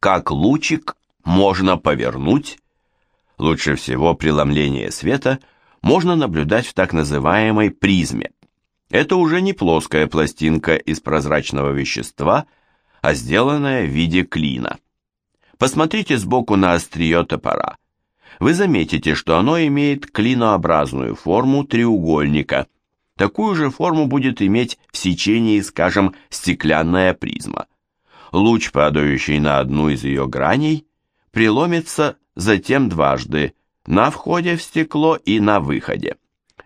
Как лучик можно повернуть? Лучше всего преломление света можно наблюдать в так называемой призме. Это уже не плоская пластинка из прозрачного вещества, а сделанная в виде клина. Посмотрите сбоку на острие топора. Вы заметите, что оно имеет клинообразную форму треугольника. Такую же форму будет иметь в сечении, скажем, стеклянная призма. Луч, падающий на одну из ее граней, преломится затем дважды, на входе в стекло и на выходе.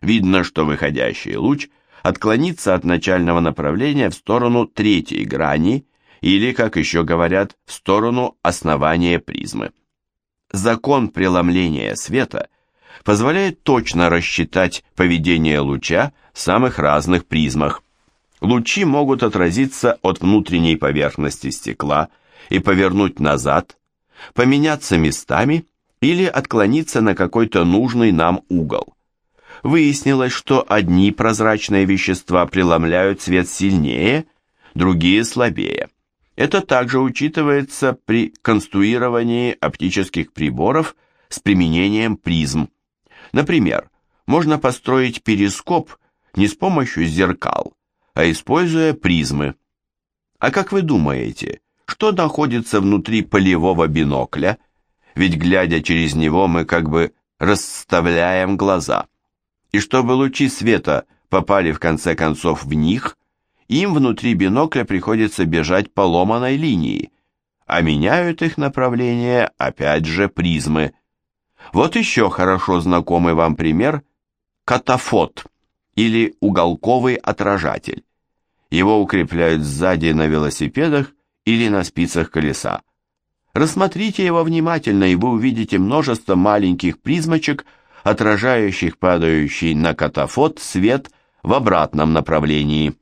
Видно, что выходящий луч – отклониться от начального направления в сторону третьей грани или, как еще говорят, в сторону основания призмы. Закон преломления света позволяет точно рассчитать поведение луча в самых разных призмах. Лучи могут отразиться от внутренней поверхности стекла и повернуть назад, поменяться местами или отклониться на какой-то нужный нам угол выяснилось, что одни прозрачные вещества преломляют свет сильнее, другие слабее. Это также учитывается при конструировании оптических приборов с применением призм. Например, можно построить перископ не с помощью зеркал, а используя призмы. А как вы думаете, что находится внутри полевого бинокля? Ведь глядя через него мы как бы расставляем глаза и чтобы лучи света попали в конце концов в них, им внутри бинокля приходится бежать по ломаной линии, а меняют их направление опять же призмы. Вот еще хорошо знакомый вам пример – катафот или уголковый отражатель. Его укрепляют сзади на велосипедах или на спицах колеса. Рассмотрите его внимательно, и вы увидите множество маленьких призмочек – отражающих падающий на катафот свет в обратном направлении.